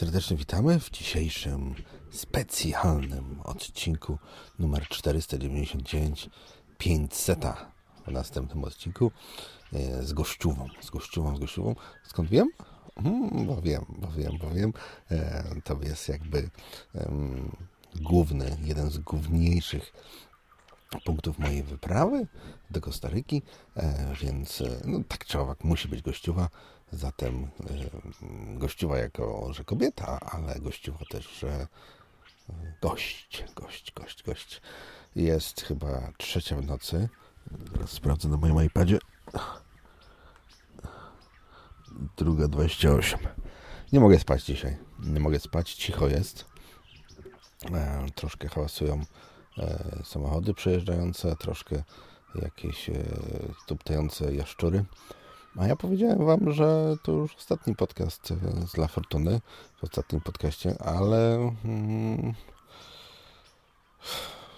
Serdecznie witamy w dzisiejszym specjalnym odcinku numer 499 500 w następnym odcinku e, z gościową, z gościową, z gościową. Skąd wiem? Hmm, bo wiem, bo wiem, bo wiem. E, to jest jakby um, główny, jeden z główniejszych punktów mojej wyprawy do Kostaryki, e, więc no, tak czy owak musi być gościowa. Zatem y, gościuwa jako, że kobieta, ale gościuwa też, że gość, gość, gość, gość. Jest chyba trzecia w nocy. Teraz sprawdzę na moim iPadzie. Druga 28. Nie mogę spać dzisiaj. Nie mogę spać. Cicho jest. E, troszkę hałasują e, samochody przejeżdżające, troszkę jakieś e, tuptające jaszczury. A ja powiedziałem wam, że to już ostatni podcast z La Fortuny, w ostatnim podcaście, ale hmm,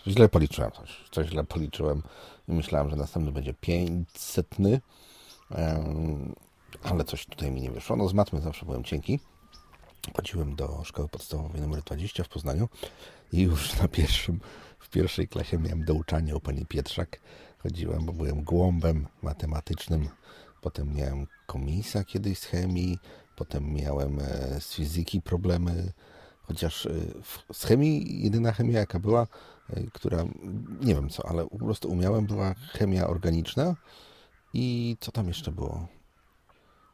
źle policzyłem coś. Coś źle policzyłem i myślałem, że następny będzie 500, um, ale coś tutaj mi nie wyszło. No z matmy zawsze byłem cienki. Chodziłem do szkoły podstawowej nr 20 w Poznaniu i już na pierwszym, w pierwszej klasie miałem douczanie u pani Pietrzak. Chodziłem, bo byłem głąbem matematycznym Potem miałem komisa kiedyś z chemii, potem miałem e, z fizyki problemy, chociaż e, z chemii jedyna chemia jaka była, e, która nie wiem co, ale po prostu umiałem, była chemia organiczna i co tam jeszcze było?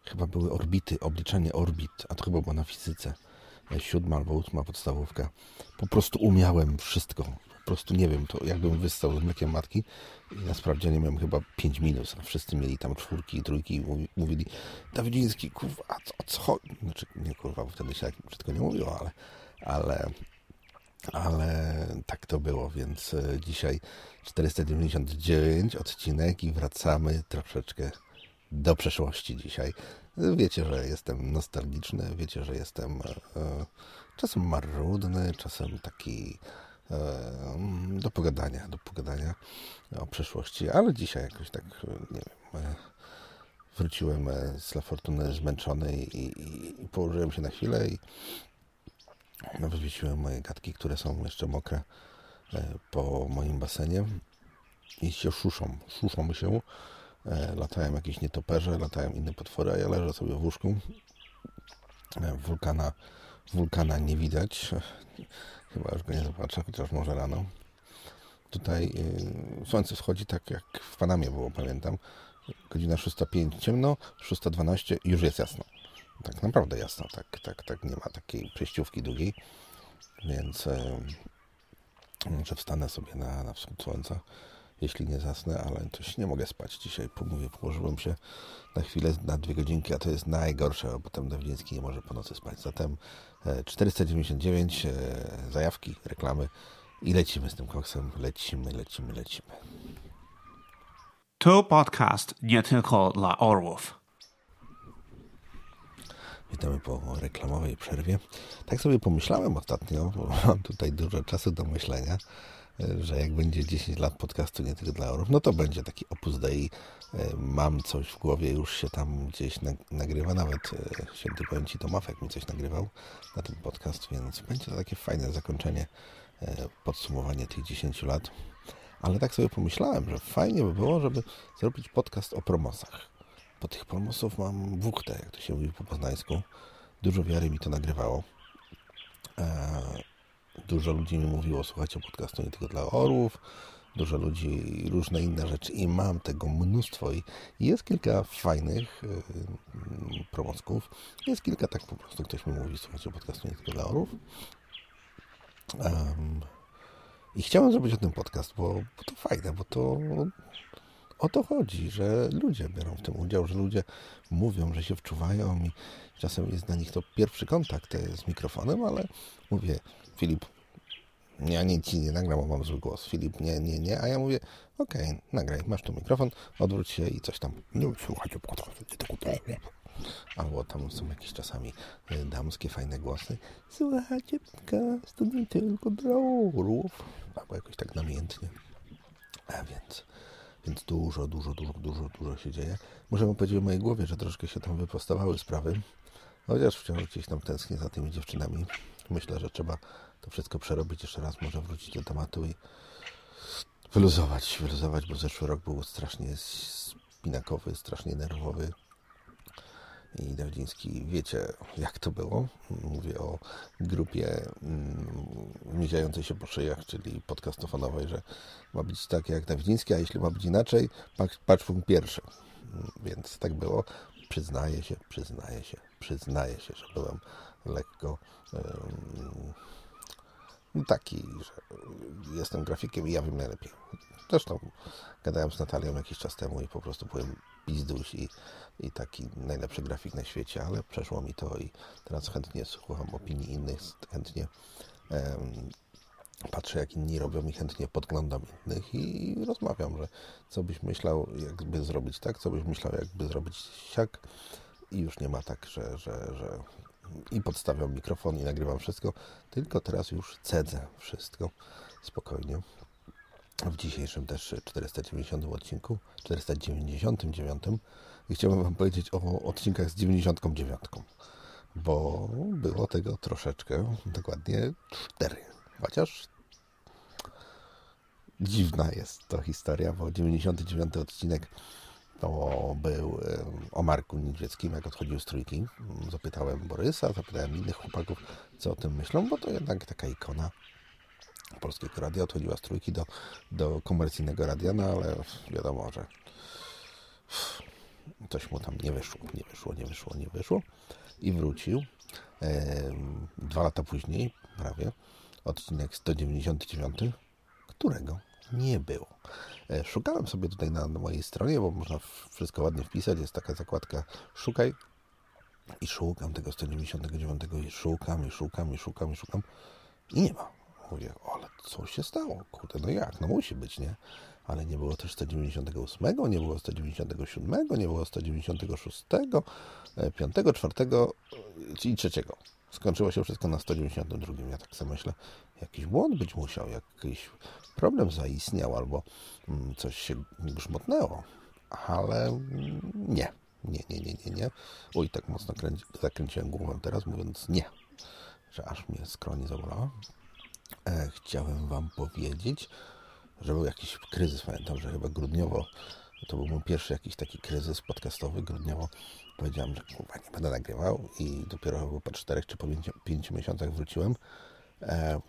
Chyba były orbity, obliczanie orbit, a to chyba było na fizyce. Siódma albo ósma podstawówka. Po prostu umiałem wszystko prostu nie wiem, to jakbym wystał z mlekiem matki i na sprawdzianie miałem chyba 5 minus, a wszyscy mieli tam czwórki i trójki i mówili Dawidziński, kurwa, a co, co? Znaczy, nie kurwa, bo wtedy się tak brzydko nie mówiło, ale, ale, ale tak to było, więc e, dzisiaj 499 odcinek i wracamy troszeczkę do przeszłości dzisiaj. Wiecie, że jestem nostalgiczny, wiecie, że jestem e, e czasem marudny, czasem taki do pogadania, do pogadania o przeszłości, ale dzisiaj jakoś tak, nie wiem, e, wróciłem e, z La Fortuny zmęczony i, i, i położyłem się na chwilę i no, wywiesiłem moje gadki, które są jeszcze mokre e, po moim basenie. I się szuszą, szuszą się, latają jakieś nietoperze, latają inne potwory, a ja leżę sobie w łóżku, wulkana, wulkana nie widać, Chyba już go nie zobaczę, chociaż może rano. Tutaj yy, słońce wschodzi tak jak w Panamie było, pamiętam. Godzina 6.05 ciemno, 6.12 już jest jasno. Tak naprawdę jasno, tak, tak, tak nie ma takiej przejściówki długiej. Więc yy, może wstanę sobie na, na wschód słońca, jeśli nie zasnę, ale coś nie mogę spać dzisiaj. Pomówię, położyłem się na chwilę, na dwie godzinki, a to jest najgorsze, bo potem Dawidziński nie może po nocy spać. Zatem 499 e, zajawki, reklamy i lecimy z tym koksem. Lecimy, lecimy, lecimy. To podcast nie tylko dla orłów. Witamy po reklamowej przerwie. Tak sobie pomyślałem ostatnio, bo mam tutaj dużo czasu do myślenia że jak będzie 10 lat podcastu nie tylko dla orów, no to będzie taki opus dei. E, mam coś w głowie, już się tam gdzieś nagrywa, nawet e, święty pamięci Tomafek mi coś nagrywał na ten podcast, więc będzie to takie fajne zakończenie, e, podsumowanie tych 10 lat. Ale tak sobie pomyślałem, że fajnie by było, żeby zrobić podcast o promosach. Po tych promosów mam wuchtę, jak to się mówi po poznańsku. Dużo wiary mi to nagrywało. Dużo ludzi mi mówiło, słuchajcie podcastu nie tylko dla orłów, dużo ludzi, różne inne rzeczy i mam tego mnóstwo i jest kilka fajnych yy, promocków, jest kilka tak po prostu ktoś mi mówi, słuchajcie podcastu nie tylko dla orłów. Um, I chciałem zrobić o tym podcast, bo, bo to fajne, bo to o to chodzi, że ludzie biorą w tym udział, że ludzie mówią, że się wczuwają i czasem jest dla nich to pierwszy kontakt z mikrofonem, ale mówię, Filip, ja nic ci nie nagram, bo mam zły głos. Filip, nie, nie, nie. A ja mówię, okej, okay, nagraj, masz tu mikrofon, odwróć się i coś tam. Nie słuchajcie, Albo tam są jakieś czasami e, damskie, fajne głosy. Słuchajcie, podcastu nie tylko dla orłów. Albo jakoś tak namiętnie. A więc, więc dużo, dużo, dużo, dużo, dużo się dzieje. Wam powiedzieć o mojej głowie, że troszkę się tam wyprostowały sprawy. Chociaż wciąż gdzieś tam tęsknię za tymi dziewczynami. Myślę, że trzeba to wszystko przerobić jeszcze raz, może wrócić do tematu i wyluzować, wyluzować, bo zeszły rok był strasznie spinakowy, strasznie nerwowy. I Dawdziński, wiecie jak to było? Mówię o grupie mm, mierzającej się po szyjach, czyli podcastofonowej, że ma być tak jak Dawdziński, a jeśli ma być inaczej, patrz, punkt pierwszy. Więc tak było. Przyznaję się, przyznaję się, przyznaję się, że byłem lekko taki, że jestem grafikiem i ja wiem najlepiej. Zresztą gadałem z Natalią jakiś czas temu i po prostu byłem pizduś i, i taki najlepszy grafik na świecie, ale przeszło mi to i teraz chętnie słucham opinii innych, chętnie patrzę jak inni robią i chętnie podglądam innych i rozmawiam, że co byś myślał jakby zrobić tak, co byś myślał jakby zrobić siak i już nie ma tak, że, że, że i podstawiam mikrofon i nagrywam wszystko, tylko teraz już cedzę wszystko spokojnie. W dzisiejszym też 490 odcinku, 499 i chciałbym Wam powiedzieć o odcinkach z 99, bo było tego troszeczkę, dokładnie 4. Chociaż dziwna jest to historia, bo 99 odcinek to był o Marku Niedźwieckim, jak odchodził z trójki. Zapytałem Borysa, zapytałem innych chłopaków, co o tym myślą, bo to jednak taka ikona polskiego radia. Odchodziła z trójki do, do komercyjnego radia, no ale wiadomo, że coś mu tam nie wyszło, nie wyszło, nie wyszło, nie wyszło. I wrócił. Dwa lata później, prawie, odcinek 199, którego nie było. E, szukałem sobie tutaj na, mojej stronie, bo można wszystko ładnie wpisać. Jest taka zakładka szukaj i szukam tego 199 i szukam, i szukam, i szukam, i szukam i nie ma. Mówię, ale co się stało? Kurde, no jak? No musi być, nie? Ale nie było też 198, nie było 197, nie było 196, 5, 4 i 3. Skończyło się wszystko na 192. Ja tak sobie myślę, jakiś błąd być musiał, jakiś problem zaistniał albo mm, coś się grzmotnęło. Ale mm, nie, nie, nie, nie, nie, nie. Oj, tak mocno kręci, zakręciłem głową teraz, mówiąc nie, że aż mnie skroni zabolała. E, chciałem Wam powiedzieć, że był jakiś kryzys, pamiętam, że chyba grudniowo, to był mój pierwszy jakiś taki kryzys podcastowy, grudniowo powiedziałem, że kurwa nie będę nagrywał i dopiero po czterech czy po pięciu miesiącach wróciłem. E,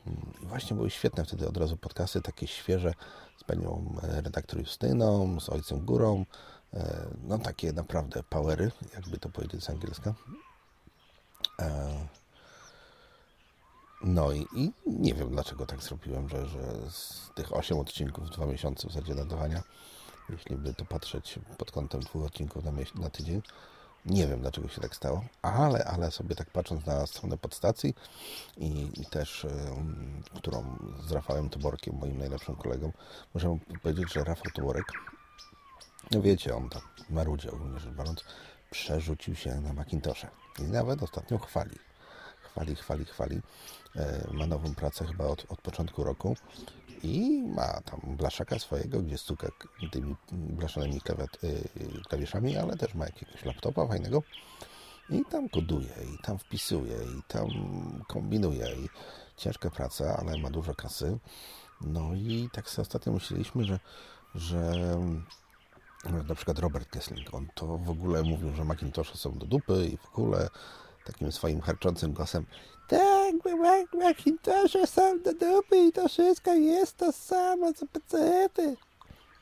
właśnie były świetne wtedy od razu podcasty, takie świeże z panią e, redaktor Justyną, z ojcem Górą. E, no takie naprawdę powery, jakby to powiedzieć z angielska. No i, i, nie wiem dlaczego tak zrobiłem, że, że z tych 8 odcinków, dwa miesiące w zasadzie nadawania, jeśli by to patrzeć pod kątem dwóch odcinków na, na tydzień, nie wiem, dlaczego się tak stało, ale, ale sobie tak patrząc na stronę podstacji i, i też, y, którą z Rafałem Toborkiem, moim najlepszym kolegą, muszę powiedzieć, że Rafał Toborek, no wiecie, on tam marudział, również rzecz biorąc, przerzucił się na Macintosha i nawet ostatnio chwali. Chwali, chwali, chwali. E, ma nową pracę chyba od, od początku roku i ma tam blaszaka swojego, gdzie stuka tymi blaszanymi y, klawiszami, ale też ma jakiegoś laptopa fajnego i tam koduje, i tam wpisuje, i tam kombinuje i ciężka praca, ale ma dużo kasy. No i tak sobie ostatnio myśleliśmy, że, że na przykład Robert Kessling, on to w ogóle mówił, że Macintoshe są do dupy i w ogóle takim swoim harczącym głosem tak, Macintoshe są do dupy i to wszystko jest to samo, co pecety.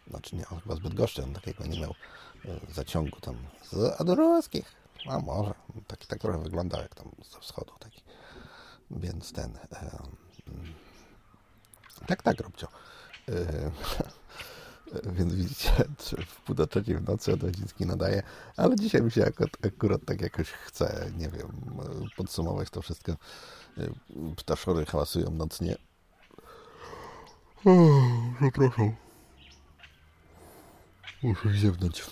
Znaczy nie, on chyba zbyt goszczy, on takiego nie miał e, zaciągu tam z adorowskich. A może, taki tak trochę wyglądał jak tam ze wschodu taki. Więc ten... E, mm, tak, tak, Robcio. E, Więc widzicie, w pół do trzeciej w nocy Odrodziński nadaje, ale dzisiaj mi się akurat, akurat tak jakoś chce, nie wiem, podsumować to wszystko. Ptaszory hałasują nocnie. Przepraszam. Muszę ziewnąć.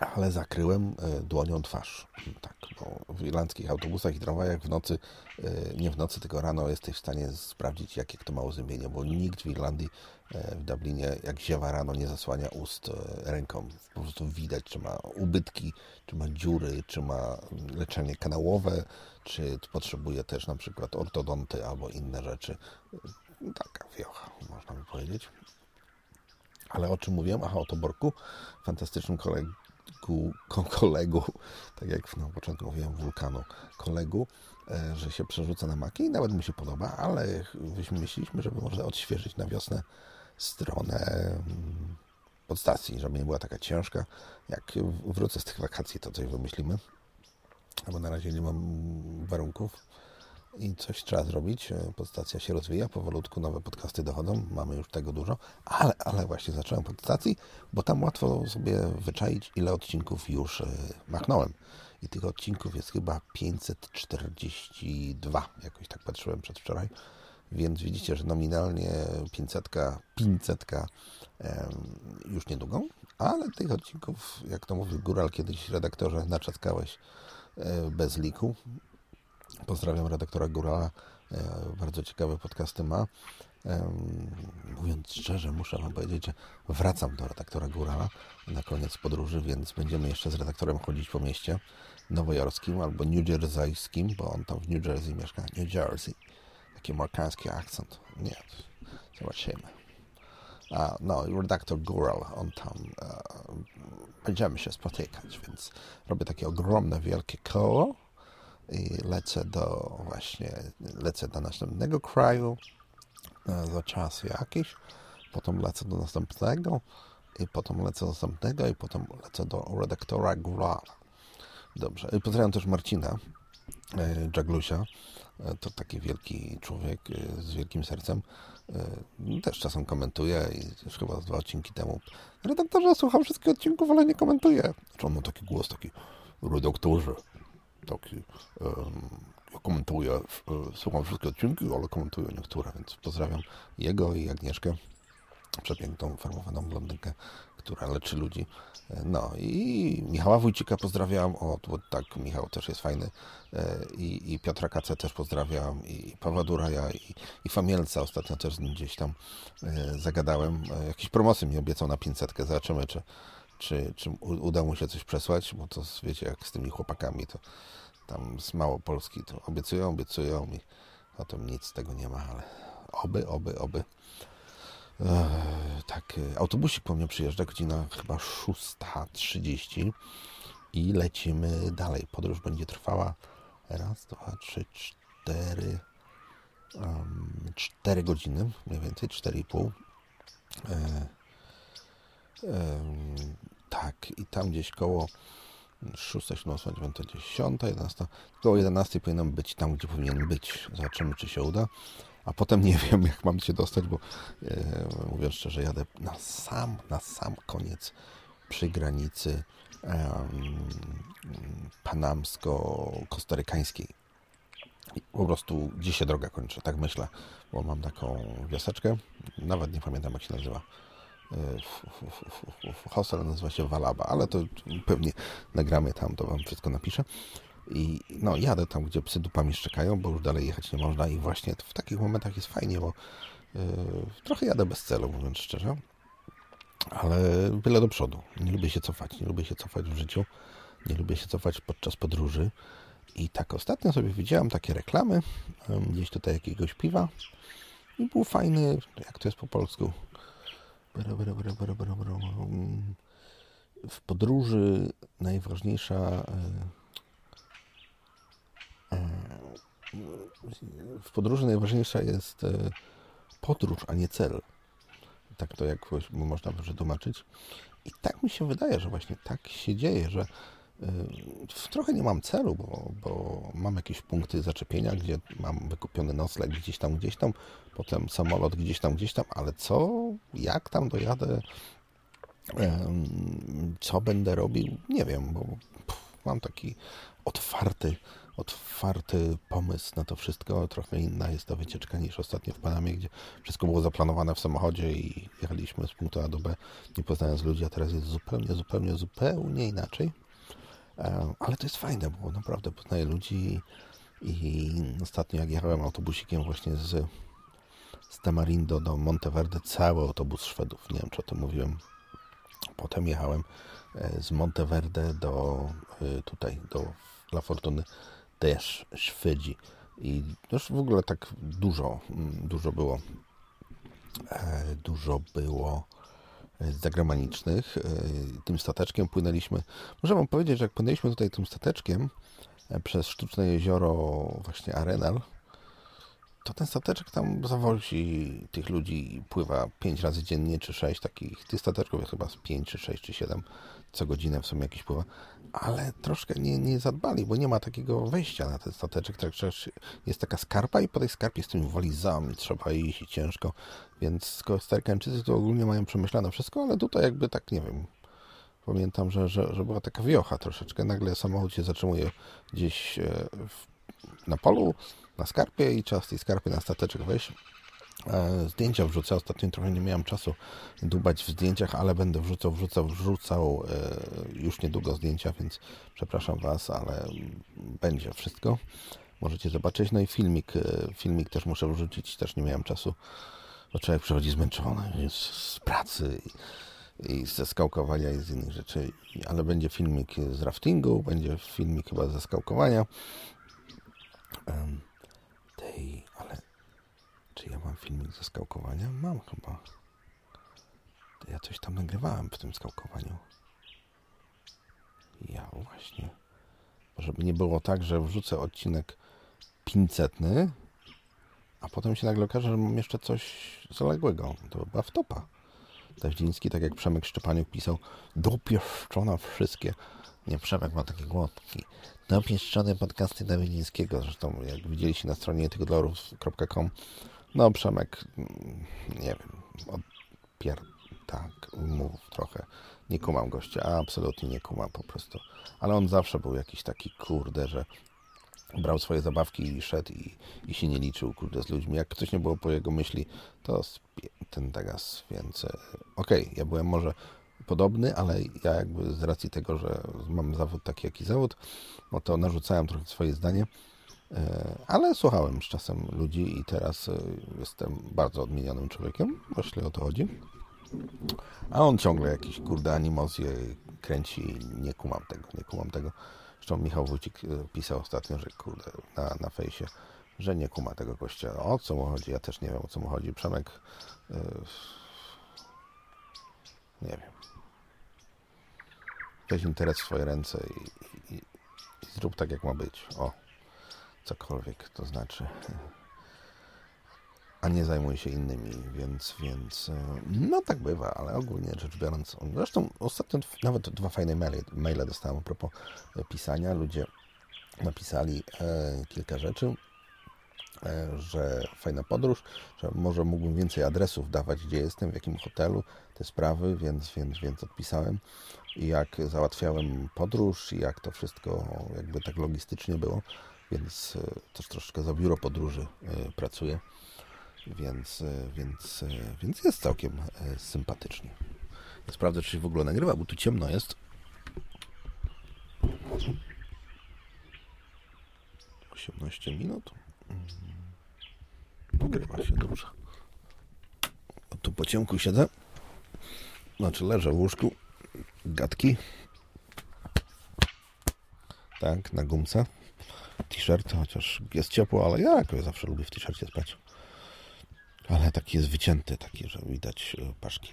ale zakryłem e, dłonią twarz. Tak, bo w irlandzkich autobusach i tramwajach w nocy, e, nie w nocy, tylko rano jesteś w stanie sprawdzić, jakie kto ma uzębienie, bo nikt w Irlandii, w Dublinie, jak ziewa rano, nie zasłania ust ręką. Po prostu widać, czy ma ubytki, czy ma dziury, czy ma leczenie kanałowe, czy potrzebuje też na przykład ortodonty albo inne rzeczy. Taka wiocha, można by powiedzieć. Ale o czym mówiłem? Aha, o Toborku, fantastycznym kolegu, kolegu, tak jak na początku mówiłem, wulkanu, kolegu, e, że się przerzuca na maki i nawet mi się podoba, ale myśleliśmy, żeby może odświeżyć na wiosnę stronę mm, podstacji, żeby nie była taka ciężka. Jak wrócę z tych wakacji, to coś wymyślimy, bo na razie nie mam warunków i coś trzeba zrobić. E, podstacja się rozwija, powolutku nowe podcasty dochodzą, mamy już tego dużo, ale, ale właśnie zacząłem pod stacji, bo tam łatwo sobie wyczaić, ile odcinków już e, machnąłem. I tych odcinków jest chyba 542, jakoś tak patrzyłem przedwczoraj. Więc widzicie, że nominalnie 500, 500 już niedługo, ale tych odcinków, jak to mówił Góral kiedyś, redaktorze, naczaskałeś e, bez liku, Pozdrawiam redaktora Górala. E, bardzo ciekawe podcasty ma. Mówiąc szczerze, muszę Wam powiedzieć, że wracam do redaktora Górala na koniec podróży, więc będziemy jeszcze z redaktorem chodzić po mieście nowojorskim albo newjerseyjskim, bo on tam w New Jersey mieszka. New Jersey. Taki amerykański akcent. Nie, zobaczymy. No, redaktor Góral, on tam e, będziemy się spotykać, więc robię takie ogromne, wielkie koło i lecę do właśnie, lecę do następnego kraju e, za czas jakiś, potem lecę do następnego i potem lecę do następnego i potem lecę do redaktora Gurala. Dobrze. I pozdrawiam też Marcina Dżaglusia. E, to taki wielki człowiek z wielkim sercem. Też czasem komentuje i już chyba dwa odcinki temu. Redaktorze, słucham wszystkich odcinków, ale nie komentuje. Czy on ma taki głos, taki redaktorze, taki, ja komentuję, e, słucham wszystkie odcinki, ale komentuję niektóre, więc pozdrawiam jego i Agnieszkę, przepiękną, farmowaną blondynkę, która leczy ludzi. E, no i Michała Wójcika pozdrawiam, o, bo tak, Michał też jest fajny e, i, i Piotra Kace też pozdrawiam i Pawła Duraja i, i Famielca, ostatnio też z nim gdzieś tam zagadałem. Jakieś promosy mi obiecał na 500, zobaczymy, czy, czy, czy uda mu się coś przesłać, bo to wiecie, jak z tymi chłopakami, to tam z Małopolski to obiecują, obiecują i potem nic z tego nie ma, ale oby, oby, oby. Eee, tak, autobusik po mnie przyjeżdża, godzina chyba 6.30 i lecimy dalej. Podróż będzie trwała raz, dwa, trzy, cztery, um, cztery godziny, mniej więcej, cztery i pół. Eee, tak, i tam gdzieś koło 6, 7, 8, 9, 10, 11. Koło 11 powinienem być tam, gdzie powinien być. Zobaczymy, czy się uda. A potem nie wiem, jak mam się dostać, bo e, mówiąc szczerze, jadę na sam, na sam koniec przy granicy e, panamsko-kostarykańskiej. Po prostu gdzie się droga kończy, tak myślę, bo mam taką wioseczkę, nawet nie pamiętam jak się nazywa hostel nazywa się Walaba, ale to pewnie nagramy tam, to Wam wszystko napiszę. I no, jadę tam, gdzie psy dupami szczekają, bo już dalej jechać nie można i właśnie w takich momentach jest fajnie, bo yy, trochę jadę bez celu, mówiąc szczerze, ale byle do przodu. Nie lubię się cofać, nie lubię się cofać w życiu, nie lubię się cofać podczas podróży. I tak ostatnio sobie widziałem takie reklamy, gdzieś tutaj jakiegoś piwa i był fajny, jak to jest po polsku, w podróży najważniejsza e, w podróży najważniejsza jest e, podróż, a nie cel. Tak to jakoś można wytłumaczyć. I tak mi się wydaje, że właśnie tak się dzieje, że trochę nie mam celu, bo, bo, mam jakieś punkty zaczepienia, gdzie mam wykupiony nocleg gdzieś tam, gdzieś tam, potem samolot gdzieś tam, gdzieś tam, ale co, jak tam dojadę, co będę robił, nie wiem, bo mam taki otwarty, otwarty pomysł na to wszystko. Trochę inna jest ta wycieczka niż ostatnio w Panamie, gdzie wszystko było zaplanowane w samochodzie i jechaliśmy z punktu A do B, nie poznając ludzi, a teraz jest zupełnie, zupełnie, zupełnie inaczej. Ale to jest fajne, bo naprawdę poznaję ludzi i ostatnio jak jechałem autobusikiem właśnie z, z Tamarindo do Monteverde, cały autobus Szwedów, nie wiem czy o tym mówiłem. Potem jechałem e, z Monteverde do e, tutaj, do La Fortuny też Szwedzi. I już w ogóle tak dużo, mm, dużo było, dużo było zagranicznych. Tym stateczkiem płynęliśmy. Muszę Wam powiedzieć, że jak płynęliśmy tutaj tym stateczkiem e, przez sztuczne jezioro właśnie Arenal, to ten stateczek tam zawozi tych ludzi pływa 5 razy dziennie, czy 6 takich. Tych stateczków jest chyba z 5, czy 6, czy 7 co godzinę w sumie jakiś pływa. Ale troszkę nie, nie zadbali, bo nie ma takiego wejścia na ten stateczek. Tak, jest taka skarpa i po tej skarpie z tymi walizami trzeba iść ciężko. Więc Kostarykańczycy to ogólnie mają przemyślane wszystko, ale tutaj jakby tak, nie wiem, pamiętam, że, że, że była taka wiocha troszeczkę. Nagle samochód się zatrzymuje gdzieś e, w, na polu, na skarpie i trzeba z tej skarpy na stateczek wejść. E, zdjęcia wrzucę. Ostatnio trochę nie miałem czasu dubać w zdjęciach, ale będę wrzucał, wrzucał, wrzucał e, już niedługo zdjęcia, więc przepraszam Was, ale będzie wszystko. Możecie zobaczyć. No i filmik, filmik też muszę wrzucić, też nie miałem czasu bo człowiek przychodzi zmęczony jest z pracy i ze skałkowania i z innych rzeczy, ale będzie filmik z raftingu, będzie filmik chyba ze skałkowania. Um, tej, ale czy ja mam filmik ze skałkowania? Mam chyba. To ja coś tam nagrywałem w tym skałkowaniu. Ja właśnie. Żeby nie było tak, że wrzucę odcinek 500 a potem się nagle okaże, że mam jeszcze coś zaległego. To chyba wtopa. Taździński, tak jak Przemek Szczepaniuk pisał, dopieszczona wszystkie. Nie, Przemek ma takie głodki. Dopieszczone podcasty Dawidzińskiego. Zresztą, jak widzieliście na stronie tygodolorów.com, no Przemek, mm, nie wiem, odpier... tak, mów trochę. Nie kumam gościa, absolutnie nie kumam po prostu. Ale on zawsze był jakiś taki kurde, że brał swoje zabawki i szedł i, i się nie liczył, kurde, z ludźmi. Jak coś nie było po jego myśli, to ten tagas, więc okej, okay, ja byłem może podobny, ale ja jakby z racji tego, że mam zawód taki, jaki zawód, no to narzucałem trochę swoje zdanie, ale słuchałem z czasem ludzi i teraz e, jestem bardzo odmienionym człowiekiem, właśnie o to chodzi. A on ciągle jakieś kurde animozje kręci, nie kumam tego, nie kumam tego. Zresztą Michał Wójcik e, pisał ostatnio, że kurde, na, na fejsie, że nie kuma tego gościa. O co mu chodzi? Ja też nie wiem, o co mu chodzi. Przemek... Yy, nie wiem. Weź interes w swoje ręce i, i, i zrób tak, jak ma być. O, cokolwiek to znaczy. A nie zajmuje się innymi, więc, więc e, no tak bywa, ale ogólnie rzecz biorąc, zresztą ostatnio nawet dwa fajne maile, maile dostałem a propos e, pisania, ludzie napisali e, kilka rzeczy, e, że fajna podróż, że może mógłbym więcej adresów dawać, gdzie jestem, w jakim hotelu, te sprawy, więc, więc, więc odpisałem. I jak załatwiałem podróż i jak to wszystko jakby tak logistycznie było, więc e, też troszeczkę za biuro podróży e, pracuję więc, e, więc, więc jest całkiem sympatycznie. Sprawdzę, czy się w ogóle nagrywa, bo tu ciemno jest. 18 minut. Mm. Nagrywa się dobrze. Tu po ciemku siedzę. Znaczy leżę w łóżku. Gadki. Tak, na gumce. T-shirt, chociaż jest ciepło, ale ja jakoś zawsze lubię w t-shircie spać. Ale taki jest wycięty, taki, że widać e, paszki.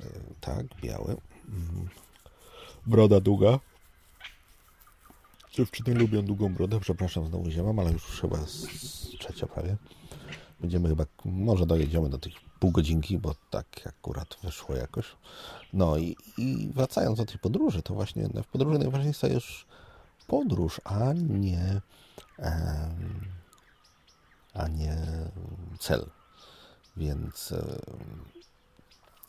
E, tak, biały. Mm. Broda długa. Dziewczyny lubią długą brodę. Przepraszam, znowu ziemam, ale już chyba trzecia prawie. Będziemy chyba, może dojedziemy do tych pół godzinki, bo tak akurat wyszło jakoś. No i, i wracając do tej podróży, to właśnie w podróży najważniejsza jest podróż, a nie, a nie cel. Więc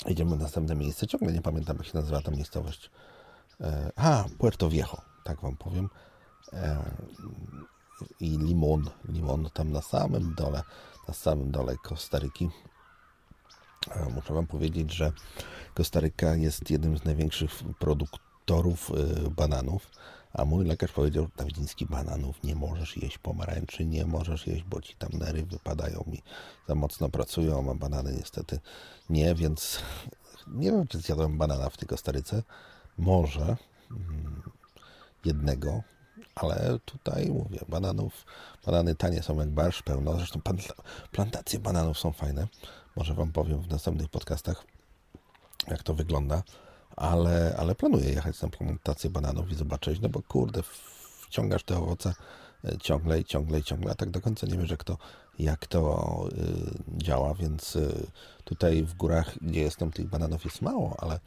idziemy na następne miejsce. Ciągle nie pamiętam, jak się nazywa ta miejscowość. E, a, Puerto Viejo, tak Wam powiem. E, i limon. Limon tam na samym dole, na samym dole Kostaryki. E, muszę Wam powiedzieć, że Kostaryka jest jednym z największych produktorów bananów, a mój lekarz powiedział, Dawidziński, bananów nie możesz jeść, pomarańczy nie możesz jeść, bo ci tam nery wypadają mi, za mocno pracują, a banany niestety nie, więc nie wiem, czy zjadłem banana w tej Kostaryce. Może mm, jednego, ale tutaj mówię, bananów, banany tanie są jak barsz pełno. Zresztą plantacje bananów są fajne. Może Wam powiem w następnych podcastach, jak to wygląda. Ale, ale planuję jechać na plantację bananów i zobaczyć, no bo kurde, wciągasz te owoce e, ciągle i ciągle i ciągle, a tak do końca nie wiesz, jak to, jak to y, działa, więc y, tutaj w górach, gdzie jestem, tych bananów jest mało, ale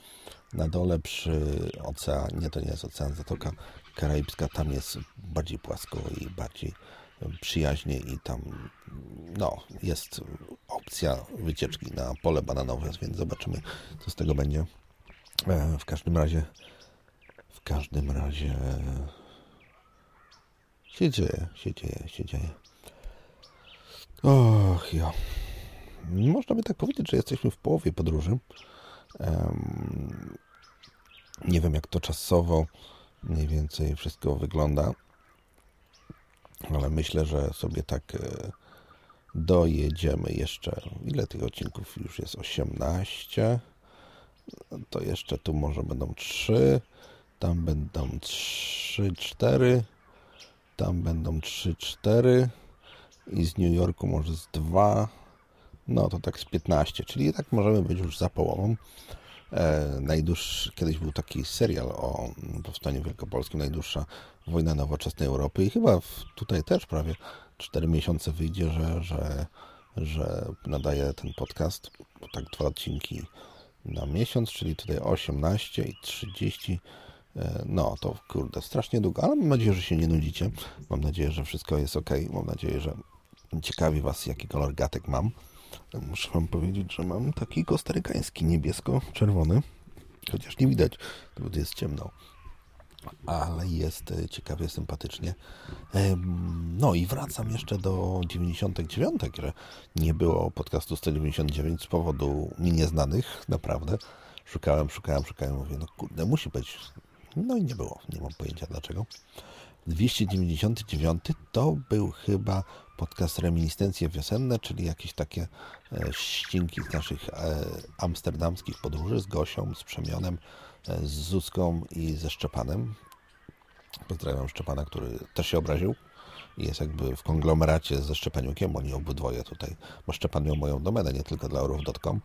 na dole przy oceanie, to nie jest ocean, Zatoka Karaibska, tam jest bardziej płasko i bardziej przyjaźnie i tam no, jest opcja wycieczki na pole bananowe, więc zobaczymy, co z tego będzie. E, w każdym razie w każdym razie się dzieje, się dzieje, się dzieje. Och, ja. Można by tak powiedzieć, że jesteśmy w połowie podróży. Um, nie wiem, jak to czasowo mniej więcej wszystko wygląda, ale myślę, że sobie tak e, dojedziemy jeszcze. Ile tych odcinków już jest? 18. To jeszcze tu może będą 3. Tam będą 3, 4. Tam będą 3, 4. I z New Yorku może z 2. No to tak z 15, czyli tak możemy być już za połową. E, najdłuższy, kiedyś był taki serial o powstaniu wielkopolskim, najdłuższa wojna nowoczesnej Europy i chyba tutaj też prawie 4 miesiące wyjdzie, że, że, że nadaje ten podcast, bo tak dwa odcinki na miesiąc, czyli tutaj 18 i 30 e, no, to kurde, strasznie długo, ale mam nadzieję, że się nie nudzicie. Mam nadzieję, że wszystko jest ok. Mam nadzieję, że ciekawi Was, jaki kolor gatek mam. Muszę Wam powiedzieć, że mam taki kostarykański, niebiesko-czerwony. Chociaż nie widać, bo jest ciemno. Ale jest e, ciekawie, sympatycznie. No i wracam jeszcze do 99, że nie było podcastu 199 z powodu mi nieznanych, naprawdę. Szukałem, szukałem, szukałem, mówię, no kurde, musi być. No i nie było, nie mam pojęcia dlaczego. 299 to był chyba podcast Reminiscencje Wiosenne, czyli jakieś takie e, ścinki z naszych e, amsterdamskich podróży z Gosią, z Przemionem, z Zuzką i ze Szczepanem. Pozdrawiam Szczepana, który też się obraził i jest jakby w konglomeracie ze Szczepaniukiem, oni obydwoje tutaj, bo Szczepan miał moją domenę, nie tylko dla orów.com.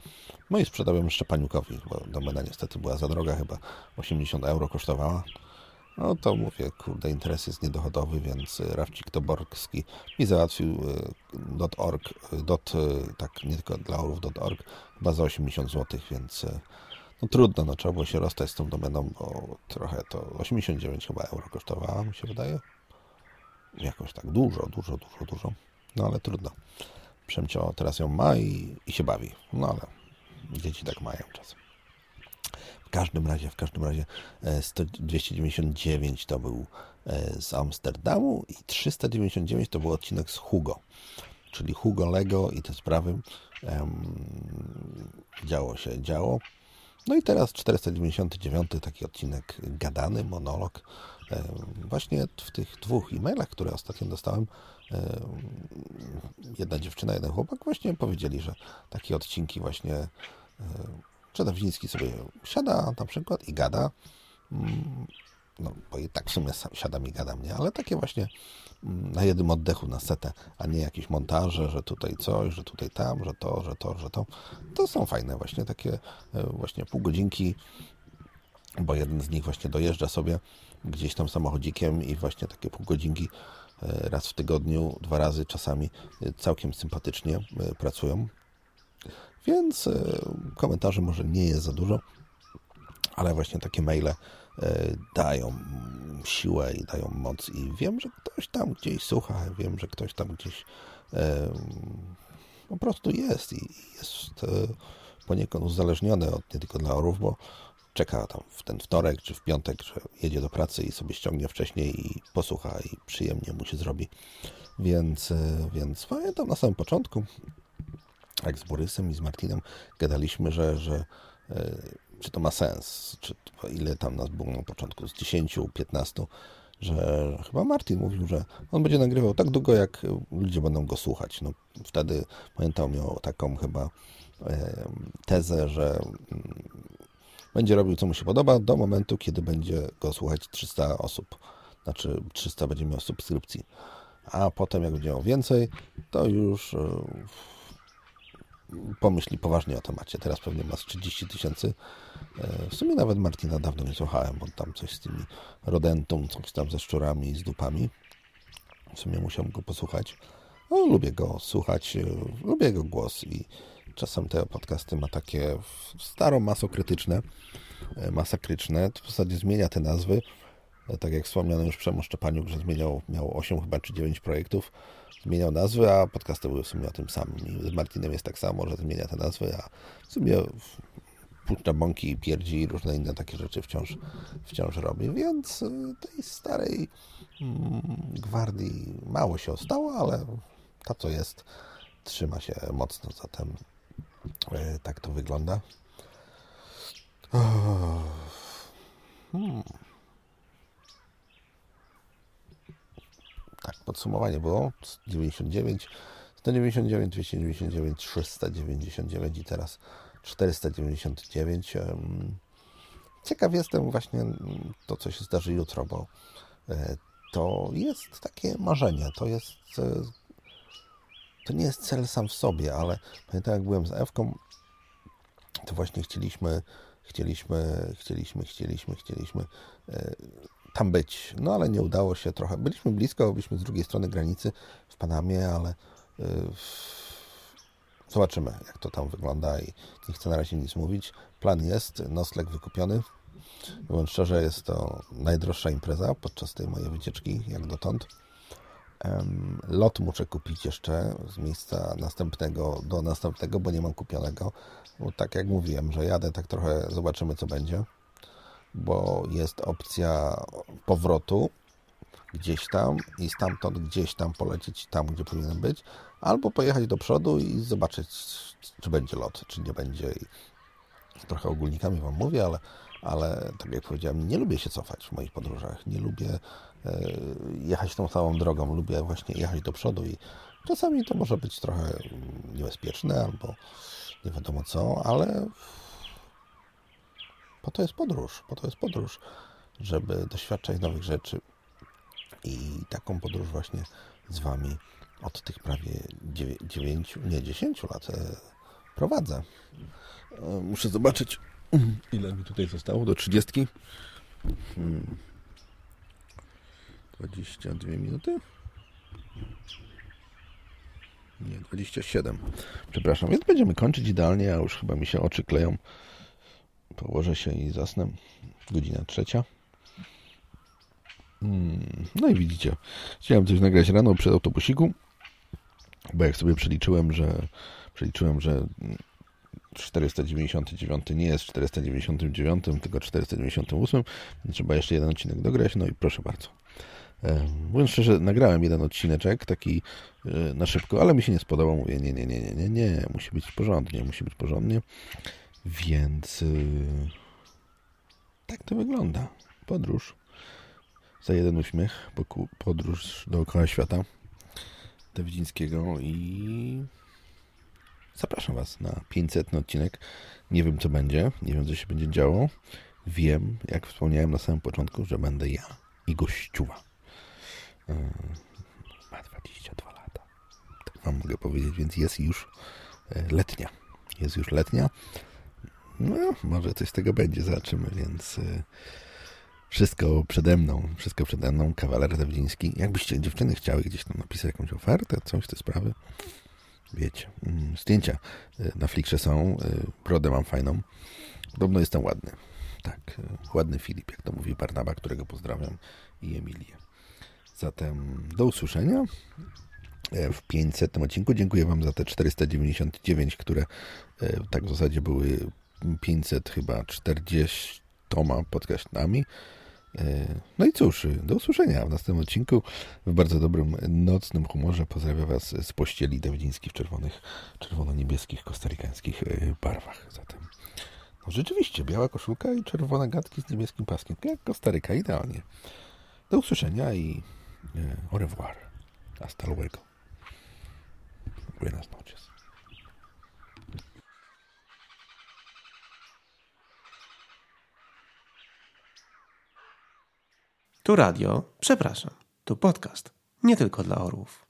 No i sprzedałem Szczepaniukowi, bo domena niestety była za droga, chyba 80 euro kosztowała. No to mówię, kurde, interes jest niedochodowy, więc Rawcik Toborski mi załatwił y, .org, y, dot, tak, nie tylko dla orów.org, chyba za 80 zł, więc no trudno, no trzeba było się rozstać z tą domeną, bo trochę to 89 chyba euro kosztowała, mi się wydaje. Jakoś tak dużo, dużo, dużo, dużo. No ale trudno. Przemcio teraz ją ma i, i się bawi. No ale dzieci tak mają czasem każdym razie, w każdym razie 299 e, to był e, z Amsterdamu i 399 to był odcinek z Hugo, czyli Hugo Lego i te sprawy. działo się, działo. No i teraz 499 taki odcinek gadany, monolog. właśnie w tych dwóch e-mailach, które ostatnio dostałem, jedna dziewczyna, jeden chłopak właśnie powiedzieli, że takie odcinki właśnie Przedawziński sobie siada na przykład i gada. No, bo i tak w sumie siadam i gadam, nie? Ale takie właśnie mm, na jednym oddechu na setę, a nie jakieś montaże, że tutaj coś, że tutaj tam, że to, że to, że to. To są fajne właśnie takie e, właśnie pół godzinki, bo jeden z nich właśnie dojeżdża sobie gdzieś tam samochodzikiem i właśnie takie pół godzinki e, raz w tygodniu, dwa razy czasami e, całkiem sympatycznie pracują. Więc komentarzy może nie jest za dużo, ale właśnie takie maile dają siłę i dają moc i wiem, że ktoś tam gdzieś słucha, wiem, że ktoś tam gdzieś e, po prostu jest i jest poniekąd uzależniony od nie tylko dla orów, bo czeka tam w ten wtorek czy w piątek, że jedzie do pracy i sobie ściągnie wcześniej i posłucha i przyjemnie mu się zrobi. Więc, e, więc pamiętam na samym początku, jak z Borysem i z Martinem gadaliśmy, że, że e, czy to ma sens, czy ile tam nas było na początku, z 10, 15, że chyba Martin mówił, że on będzie nagrywał tak długo, jak ludzie będą go słuchać. No, wtedy pamiętam, miał taką chyba tezę, że mm, będzie robił, co mu się podoba, do momentu, kiedy będzie go słuchać 300 osób. Znaczy 300 będzie miał subskrypcji. A potem, jak będzie miał więcej, to już pomyśli poważnie o temacie. Teraz pewnie ma 30 tysięcy. E, w sumie nawet Martina dawno nie słuchałem, bo tam coś z tymi rodentą, coś tam ze szczurami, z dupami. W sumie musiałem go posłuchać. No, lubię go słuchać, e, lubię jego głos i czasem te podcasty ma takie staro masokrytyczne, e, masakryczne. W zasadzie zmienia te nazwy. Tak jak wspomniano już Przemo Szczepaniuk, że zmieniał, miał 8 chyba czy 9 projektów zmieniał nazwy, a podcasty były w sumie o tym samym. I z Martinem jest tak samo, że zmienia te nazwy, a w sumie puszcza bąki pierdzi i różne inne takie rzeczy wciąż, wciąż robi. Więc y, tej starej mm, gwardii mało się ostało, ale ta co jest trzyma się mocno, zatem y, tak to wygląda. Hmm. Tak, podsumowanie było 99, 199, 299, 399 i teraz 499. Ciekaw jestem właśnie to, co się zdarzy jutro, bo e, to jest takie marzenie, to jest e, to nie jest cel sam w sobie, ale pamiętam jak byłem z Ewką, to właśnie chcieliśmy chcieliśmy, chcieliśmy, chcieliśmy, chcieliśmy e, tam być. No ale nie udało się trochę. Byliśmy blisko, byliśmy z drugiej strony granicy w Panamie, ale yy, zobaczymy, jak to tam wygląda i nie chcę na razie nic mówić. Plan jest, nocleg wykupiony. Mówiąc szczerze, jest to najdroższa impreza podczas tej mojej wycieczki, jak dotąd. Lot muszę kupić jeszcze z miejsca następnego do następnego, bo nie mam kupionego. Bo tak jak mówiłem, że jadę, tak trochę zobaczymy, co będzie bo jest opcja powrotu gdzieś tam i stamtąd gdzieś tam polecieć tam, gdzie powinien być, albo pojechać do przodu i zobaczyć, czy będzie lot, czy nie będzie. I trochę ogólnikami Wam mówię, ale, ale tak jak powiedziałem, nie lubię się cofać w moich podróżach. Nie lubię e, jechać tą samą drogą. Lubię właśnie jechać do przodu i czasami to może być trochę niebezpieczne albo nie wiadomo co, ale po to jest podróż, po to jest podróż, żeby doświadczać nowych rzeczy. I taką podróż właśnie z Wami od tych prawie 9, nie 10 lat e, prowadzę. E, muszę zobaczyć, ile mi tutaj zostało do 30. 22 hmm. minuty. Nie, 27. Przepraszam, więc będziemy kończyć idealnie, a już chyba mi się oczy kleją. Położę się i zasnę. Godzina trzecia. Hmm, no i widzicie, chciałem coś nagrać rano przed autobusiku, bo jak sobie przeliczyłem, że przeliczyłem, że 499 nie jest 499, tylko 498. Trzeba jeszcze jeden odcinek dograć, no i proszę bardzo. Mówiąc szczerze, nagrałem jeden odcineczek, taki e, na szybko, ale mi się nie spodobał. Mówię, nie, nie, nie, nie, nie, nie, musi być porządnie, musi być porządnie. Więc yy, tak to wygląda. Podróż za jeden uśmiech, podróż dookoła świata Dawidzińskiego i zapraszam Was na 500 odcinek. Nie wiem, co będzie, nie wiem, co się będzie działo. Wiem, jak wspomniałem na samym początku, że będę ja i gościuwa. Yy, ma 22 lata. Tak Wam mogę powiedzieć, więc jest już yy, letnia. Jest już letnia. No, może coś z tego będzie, zobaczymy, więc y, wszystko przede mną, wszystko przede mną, kawaler Zawdziński. Jakbyście dziewczyny chciały gdzieś tam napisać jakąś ofertę, coś te sprawy, wiecie, mm, zdjęcia y, na Flickrze są, y, brodę mam fajną, podobno jestem ładny. Tak, ładny Filip, jak to mówi Barnaba, którego pozdrawiam i Emilię. Zatem do usłyszenia w 500 odcinku. Dziękuję Wam za te 499, które tak w zasadzie były 500 chyba 40, Toma podcastami. No i cóż, do usłyszenia w następnym odcinku w bardzo dobrym nocnym humorze. Pozdrawiam Was z pościeli Dawidziński w czerwonych, czerwono-niebieskich, kostarykańskich barwach. Zatem, no rzeczywiście, biała koszulka i czerwone gadki z niebieskim paskiem. Jak Kostaryka, idealnie. Do usłyszenia i au revoir. Hasta luego. Buenas noches. Tu radio, przepraszam, tu podcast, nie tylko dla orłów.